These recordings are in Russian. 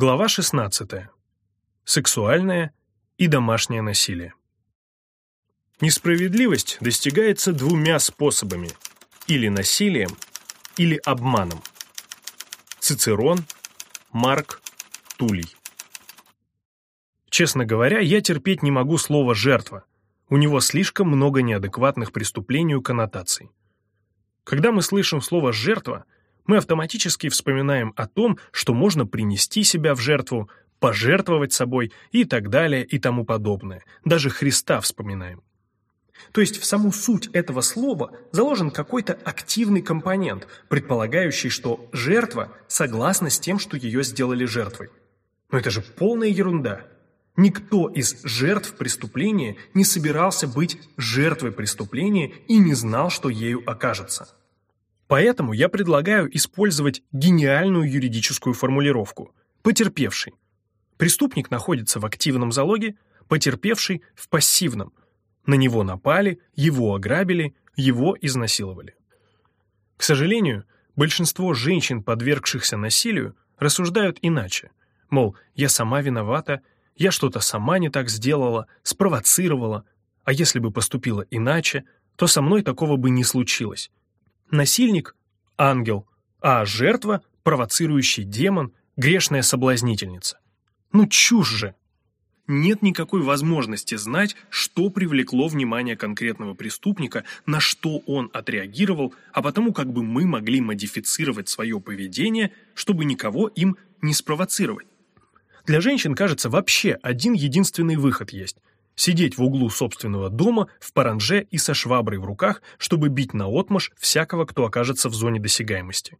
Глава 16. Сексуальное и домашнее насилие. Несправедливость достигается двумя способами – или насилием, или обманом. Цицерон, Марк, Тулей. Честно говоря, я терпеть не могу слово «жертва». У него слишком много неадекватных преступлений и коннотаций. Когда мы слышим слово «жертва», мы автоматически вспоминаем о том, что можно принести себя в жертву, пожертвовать собой и так далее и тому подобное. Даже Христа вспоминаем. То есть в саму суть этого слова заложен какой-то активный компонент, предполагающий, что жертва согласна с тем, что ее сделали жертвой. Но это же полная ерунда. Никто из жертв преступления не собирался быть жертвой преступления и не знал, что ею окажется. Поэтому я предлагаю использовать гениальную юридическую формулировку «потерпевший». Преступник находится в активном залоге, потерпевший в пассивном. На него напали, его ограбили, его изнасиловали. К сожалению, большинство женщин, подвергшихся насилию, рассуждают иначе. Мол, я сама виновата, я что-то сама не так сделала, спровоцировала, а если бы поступила иначе, то со мной такого бы не случилось. Насильник – ангел, а жертва – провоцирующий демон, грешная соблазнительница. Ну чушь же! Нет никакой возможности знать, что привлекло внимание конкретного преступника, на что он отреагировал, а потому как бы мы могли модифицировать свое поведение, чтобы никого им не спровоцировать. Для женщин, кажется, вообще один единственный выход есть – сидеть в углу собственного дома в паранже и со шваброй в руках, чтобы бить наотмашь всякого, кто окажется в зоне досягаемости.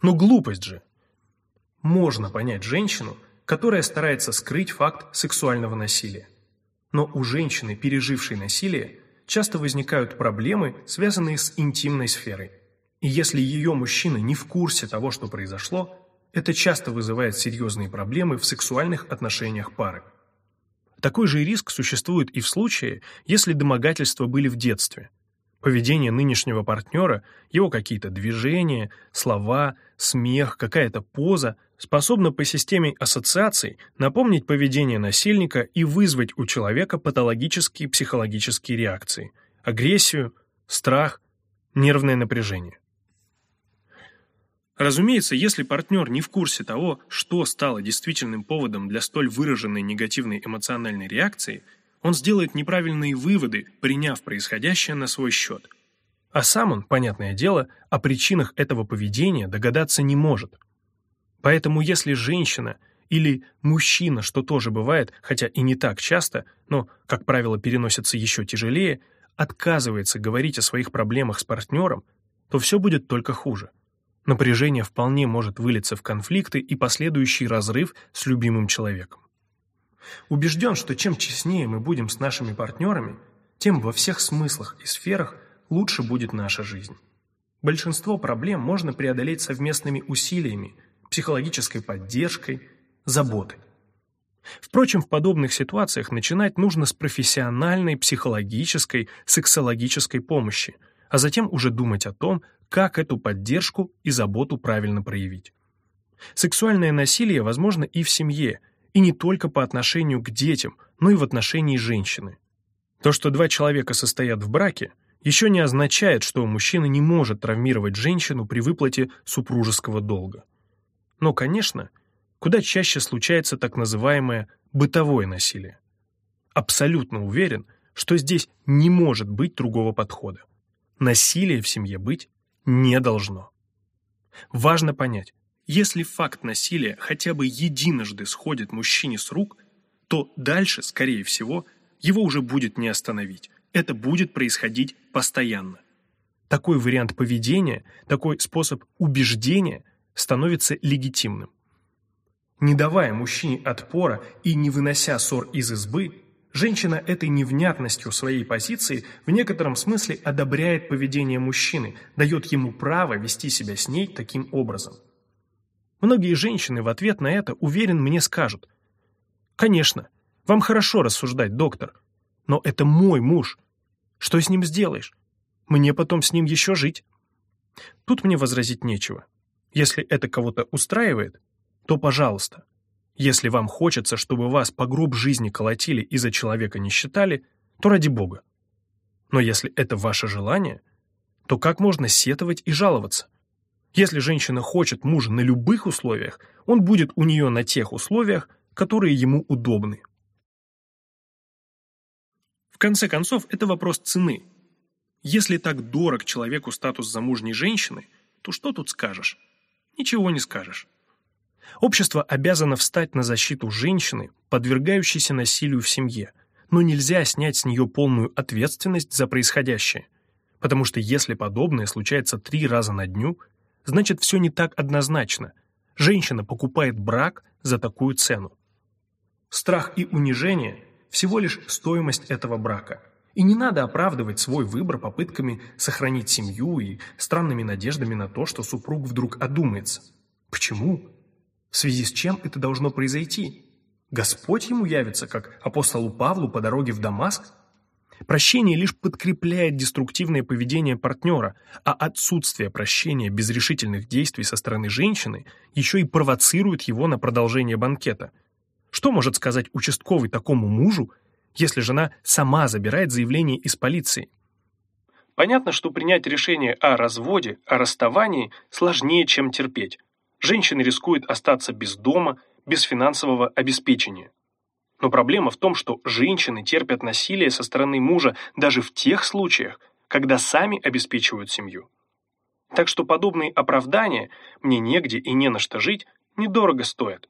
Но глупость же. Можно понять женщину, которая старается скрыть факт сексуального насилия. Но у женщины, пережившей насилие, часто возникают проблемы, связанные с интимной сферой. И если ее мужчина не в курсе того, что произошло, это часто вызывает серьезные проблемы в сексуальных отношениях пары. Такой же риск существует и в случае, если домогательства были в детстве. Поведение нынешнего партнера, его какие-то движения, слова, смех, какая-то поза способна по системе ассоциаций напомнить поведение насильника и вызвать у человека патологические психологические реакции – агрессию, страх, нервное напряжение. Разумеется, если партнер не в курсе того, что стало действительным поводом для столь выраженной негативной эмоциональной реакции, он сделает неправильные выводы, приняв происходящее на свой счет. А сам он, понятное дело, о причинах этого поведения догадаться не может. Поэтому если женщина или мужчина, что тоже бывает, хотя и не так часто, но, как правило, переносится еще тяжелее, отказывается говорить о своих проблемах с партнером, то все будет только хуже. Напряжение вполне может вылиться в конфликты и последующий разрыв с любимым человеком. Убежден, что чем честнее мы будем с нашими партнерами, тем во всех смыслах и сферах лучше будет наша жизнь. Большинство проблем можно преодолеть совместными усилиями, психологической поддержкой, заботой. Впрочем, в подобных ситуациях начинать нужно с профессиональной психологической, сексологической помощи, а затем уже думать о том, как эту поддержку и заботу правильно проявить. Сексуальное насилие возможно и в семье, и не только по отношению к детям, но и в отношении женщины. То, что два человека состоят в браке, еще не означает, что мужчина не может травмировать женщину при выплате супружеского долга. Но, конечно, куда чаще случается так называемое бытовое насилие. Абсолютно уверен, что здесь не может быть другого подхода. Насилия в семье быть не должно. Важно понять, если факт насилия хотя бы единожды сходит мужчине с рук, то дальше, скорее всего, его уже будет не остановить. Это будет происходить постоянно. Такой вариант поведения, такой способ убеждения становится легитимным. Не давая мужчине отпора и не вынося ссор из избы, Женщина этой невнятностью своей позиции в некотором смысле одобряет поведение мужчины, дает ему право вести себя с ней таким образом. Многие женщины в ответ на это, уверен, мне скажут, «Конечно, вам хорошо рассуждать, доктор, но это мой муж. Что с ним сделаешь? Мне потом с ним еще жить». Тут мне возразить нечего. Если это кого-то устраивает, то пожалуйста. Если вам хочется, чтобы вас по гроб жизни колотили и за человека не считали, то ради бога. Но если это ваше желание, то как можно сетовать и жаловаться? Если женщина хочет мужа на любых условиях, он будет у нее на тех условиях, которые ему удобны. В конце концов, это вопрос цены. Если так дорог человеку статус замужней женщины, то что тут скажешь? Ничего не скажешь. Общество обязано встать на защиту женщины, подвергающейся насилию в семье, но нельзя снять с нее полную ответственность за происходящее. Потому что если подобное случается три раза на дню, значит все не так однозначно. Женщина покупает брак за такую цену. Страх и унижение – всего лишь стоимость этого брака. И не надо оправдывать свой выбор попытками сохранить семью и странными надеждами на то, что супруг вдруг одумается. Почему? В связи с чем это должно произойти? Господь ему явится, как апостолу Павлу по дороге в Дамаск? Прощение лишь подкрепляет деструктивное поведение партнера, а отсутствие прощения без решительных действий со стороны женщины еще и провоцирует его на продолжение банкета. Что может сказать участковый такому мужу, если жена сама забирает заявление из полиции? Понятно, что принять решение о разводе, о расставании сложнее, чем терпеть. Женщина рискует остаться без дома, без финансового обеспечения. Но проблема в том, что женщины терпят насилие со стороны мужа даже в тех случаях, когда сами обеспечивают семью. Так что подобные оправдания «мне негде и не на что жить» недорого стоят.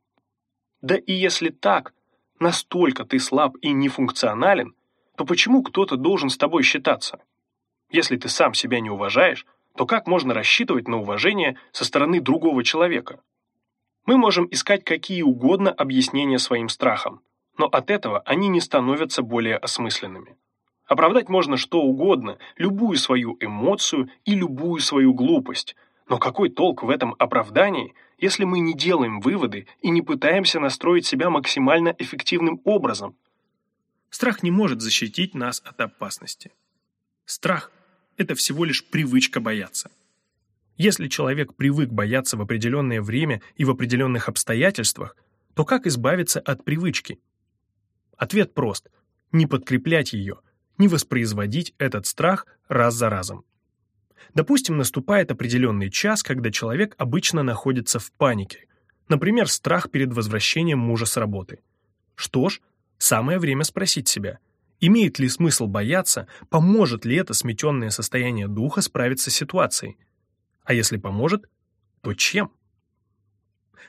Да и если так, настолько ты слаб и нефункционален, то почему кто-то должен с тобой считаться? Если ты сам себя не уважаешь, то как можно рассчитывать на уважение со стороны другого человека? Мы можем искать какие угодно объяснения своим страхам, но от этого они не становятся более осмысленными. Оправдать можно что угодно, любую свою эмоцию и любую свою глупость, но какой толк в этом оправдании, если мы не делаем выводы и не пытаемся настроить себя максимально эффективным образом? Страх не может защитить нас от опасности. Страх – это всего лишь привычка бояться. Если человек привык бояться в определенное время и в определенных обстоятельствах, то как избавиться от привычки? Ответ прост – не подкреплять ее, не воспроизводить этот страх раз за разом. Допустим, наступает определенный час, когда человек обычно находится в панике. Например, страх перед возвращением мужа с работы. Что ж, самое время спросить себя, имеет ли смысл бояться, поможет ли это сметенное состояние духа справиться с ситуацией – а если поможет, то чем?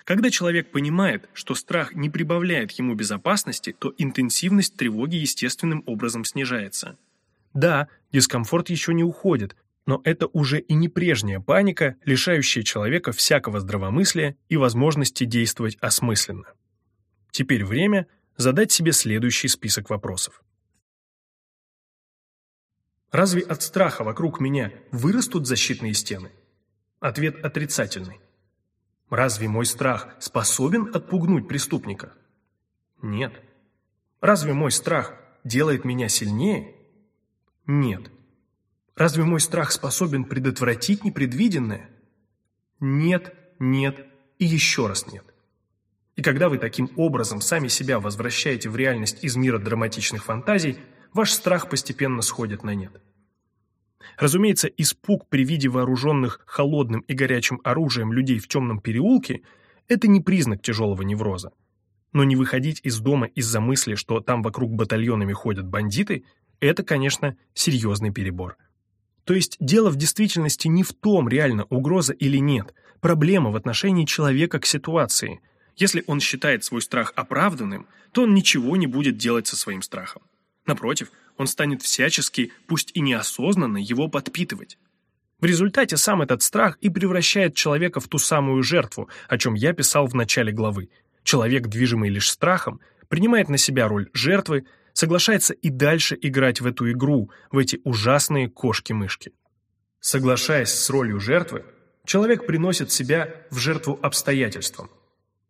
Когда человек понимает, что страх не прибавляет ему безопасности, то интенсивность тревоги естественным образом снижается. Да, дискомфорт еще не уходит, но это уже и не прежняя паника, лишающая человека всякого здравомыслия и возможности действовать осмысленно. Теперь время задать себе следующий список вопросов. Разве от страха вокруг меня вырастут защитные стены? Ответ отрицательный. Разве мой страх способен отпугнуть преступника? Нет. Разве мой страх делает меня сильнее? Нет. Разве мой страх способен предотвратить непредвиденное? Нет, нет и еще раз нет. И когда вы таким образом сами себя возвращаете в реальность из мира драматичных фантазий, ваш страх постепенно сходит на нет. Разумеется, испуг при виде вооруженных холодным и горячим оружием людей в темном переулке – это не признак тяжелого невроза. Но не выходить из дома из-за мысли, что там вокруг батальонами ходят бандиты – это, конечно, серьезный перебор. То есть дело в действительности не в том, реально угроза или нет. Проблема в отношении человека к ситуации. Если он считает свой страх оправданным, то он ничего не будет делать со своим страхом. Напротив, он станет всячески, пусть и неосознанно, его подпитывать. В результате сам этот страх и превращает человека в ту самую жертву, о чем я писал в начале главы. Человек, движимый лишь страхом, принимает на себя роль жертвы, соглашается и дальше играть в эту игру, в эти ужасные кошки-мышки. Соглашаясь с ролью жертвы, человек приносит себя в жертву обстоятельствам.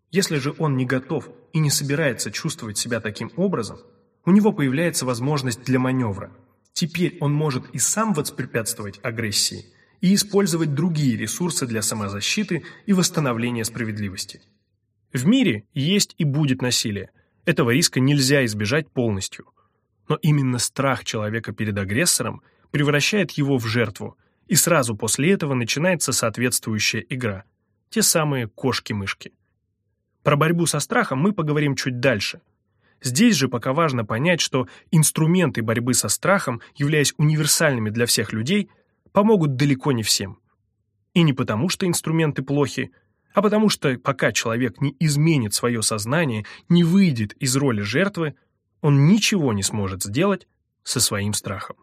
Если же он не готов и не собирается чувствовать себя таким образом – у него появляется возможность для маневра. Теперь он может и сам воспрепятствовать агрессии, и использовать другие ресурсы для самозащиты и восстановления справедливости. В мире есть и будет насилие. Этого риска нельзя избежать полностью. Но именно страх человека перед агрессором превращает его в жертву, и сразу после этого начинается соответствующая игра. Те самые кошки-мышки. Про борьбу со страхом мы поговорим чуть дальше. Здесь же пока важно понять, что инструменты борьбы со страхом, являясь универсальными для всех людей, помогут далеко не всем. И не потому, что инструменты плохи, а потому что пока человек не изменит свое сознание, не выйдет из роли жертвы, он ничего не сможет сделать со своим страхом.